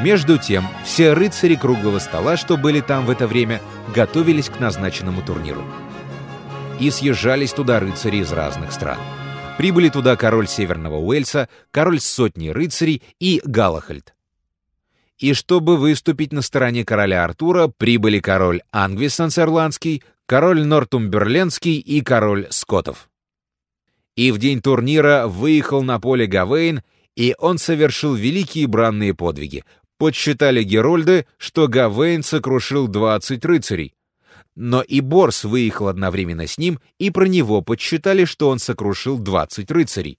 Между тем, все рыцари круглого стола, что были там в это время, готовились к назначенному турниру. И съезжались туда рыцари из разных стран. Прибыли туда король Северного Уэльса, король сотни рыцарей и Галахальд. И чтобы выступить на стороне короля Артура, прибыли король Ангвисонс-Ирландский, король Нортумберлендский и король Скотов. И в день турнира выехал на поле Гавейн, и он совершил великие бранные подвиги, Подсчитали Герольды, что Гавейн сокрушил 20 рыцарей. Но и Борс выехал одновременно с ним, и про него подсчитали, что он сокрушил 20 рыцарей.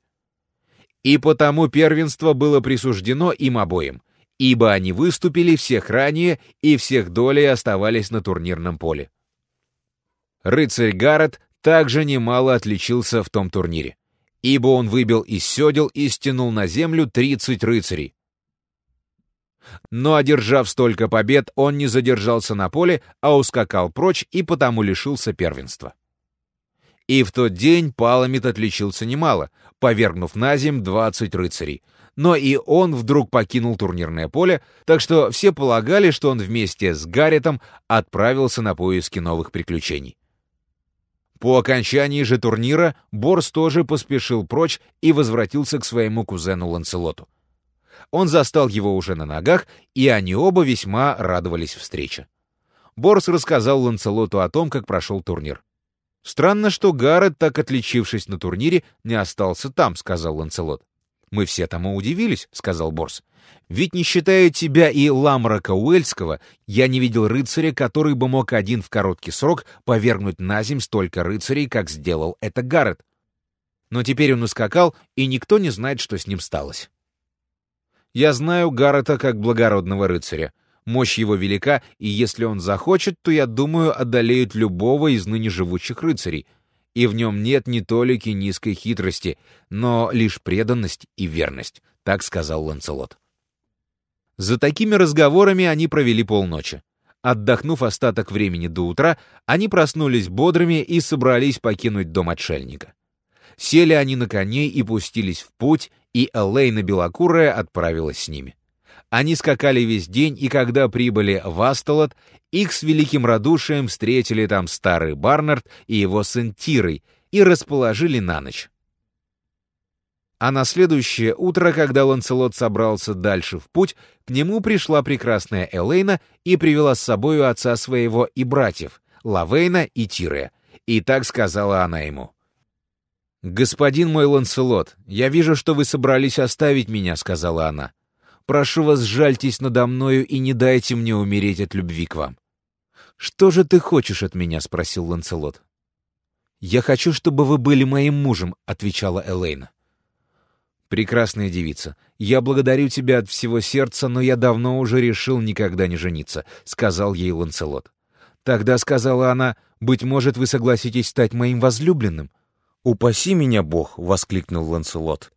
И потому первенство было присуждено им обоим, ибо они выступили всех ранее, и всех долей оставались на турнирном поле. Рыцарь Гаррет также немало отличился в том турнире, ибо он выбил из седел и стянул на землю 30 рыцарей, но, одержав столько побед, он не задержался на поле, а ускакал прочь и потому лишился первенства. И в тот день Паламид отличился немало, повергнув на земь 20 рыцарей. Но и он вдруг покинул турнирное поле, так что все полагали, что он вместе с Гарретом отправился на поиски новых приключений. По окончании же турнира Борс тоже поспешил прочь и возвратился к своему кузену Ланселоту. Он застал его уже на ногах, и они оба весьма радовались встрече. Борс рассказал Ланцелоту о том, как прошел турнир. «Странно, что Гаррет, так отличившись на турнире, не остался там», — сказал Ланцелот. «Мы все тому удивились», — сказал Борс. «Ведь не считая тебя и Ламрака Уэльского, я не видел рыцаря, который бы мог один в короткий срок повергнуть на земь столько рыцарей, как сделал это Гаррет. Но теперь он ускакал, и никто не знает, что с ним сталось». Я знаю Гаррета как благородного рыцаря. Мощь его велика, и если он захочет, то, я думаю, одолеют любого из ныне живущих рыцарей. И в нем нет ни толики низкой хитрости, но лишь преданность и верность, так сказал Ланцелот. За такими разговорами они провели полночи. Отдохнув остаток времени до утра, они проснулись бодрыми и собрались покинуть дом отшельника. Сели они на коней и пустились в путь, и Элейна Белокурая отправилась с ними. Они скакали весь день, и когда прибыли в Астолот, их с великим радушием встретили там старый Барнард и его сын Тирой и расположили на ночь. А на следующее утро, когда Ланцелот собрался дальше в путь, к нему пришла прекрасная Элейна и привела с собою отца своего и братьев, Лавейна и Тирея. И так сказала она ему. «Господин мой Ланселот, я вижу, что вы собрались оставить меня», — сказала она. «Прошу вас, жальтесь надо мною и не дайте мне умереть от любви к вам». «Что же ты хочешь от меня?» — спросил Ланселот. «Я хочу, чтобы вы были моим мужем», — отвечала Элейна. «Прекрасная девица, я благодарю тебя от всего сердца, но я давно уже решил никогда не жениться», — сказал ей Ланселот. «Тогда», — сказала она, — «быть может, вы согласитесь стать моим возлюбленным?» «Упаси меня, Бог!» — воскликнул Ланселот.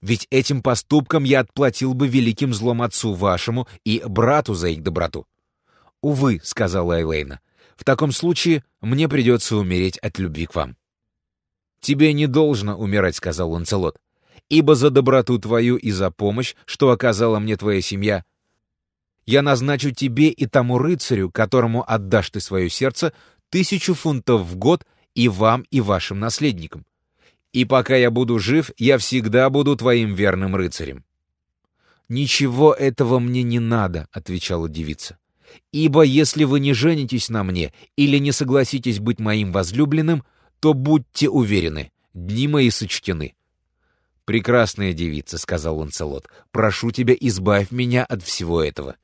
«Ведь этим поступком я отплатил бы великим злом отцу вашему и брату за их доброту». «Увы», — сказала Элейна, — «в таком случае мне придется умереть от любви к вам». «Тебе не должно умирать», — сказал Ланселот, «ибо за доброту твою и за помощь, что оказала мне твоя семья, я назначу тебе и тому рыцарю, которому отдашь ты свое сердце, тысячу фунтов в год и вам, и вашим наследникам. И пока я буду жив, я всегда буду твоим верным рыцарем». «Ничего этого мне не надо», — отвечала девица. «Ибо если вы не женитесь на мне или не согласитесь быть моим возлюбленным, то будьте уверены, дни мои сочтены». «Прекрасная девица», — сказал Ланцелот, — «прошу тебя, избавь меня от всего этого».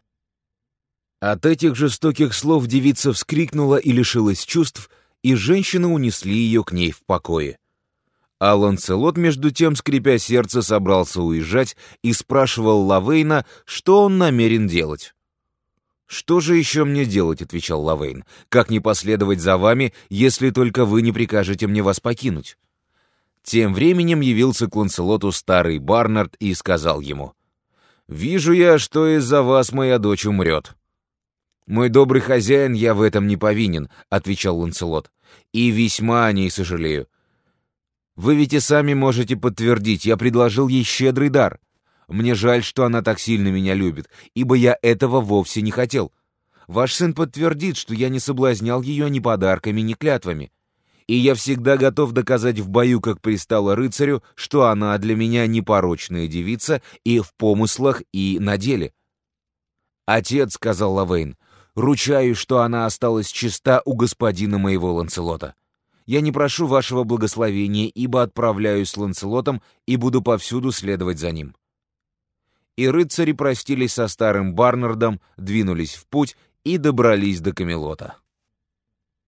От этих жестоких слов девица вскрикнула и лишилась чувств, и женщины унесли ее к ней в покое. А Ланцелот, между тем, скрипя сердце, собрался уезжать и спрашивал Лавейна, что он намерен делать. «Что же еще мне делать?» — отвечал Лавейн. «Как не последовать за вами, если только вы не прикажете мне вас покинуть?» Тем временем явился к Ланцелоту старый Барнард и сказал ему, «Вижу я, что из-за вас моя дочь умрет». «Мой добрый хозяин, я в этом не повинен», — отвечал Ланцелот, «и весьма о ней сожалею. Вы ведь и сами можете подтвердить, я предложил ей щедрый дар. Мне жаль, что она так сильно меня любит, ибо я этого вовсе не хотел. Ваш сын подтвердит, что я не соблазнял ее ни подарками, ни клятвами. И я всегда готов доказать в бою, как пристало рыцарю, что она для меня непорочная девица и в помыслах, и на деле. «Отец», — сказал Лавейн, — «ручаюсь, что она осталась чиста у господина моего Ланцелота. Я не прошу вашего благословения, ибо отправляюсь с Ланцелотом и буду повсюду следовать за ним». И рыцари простились со старым Барнардом, двинулись в путь и добрались до Камелота.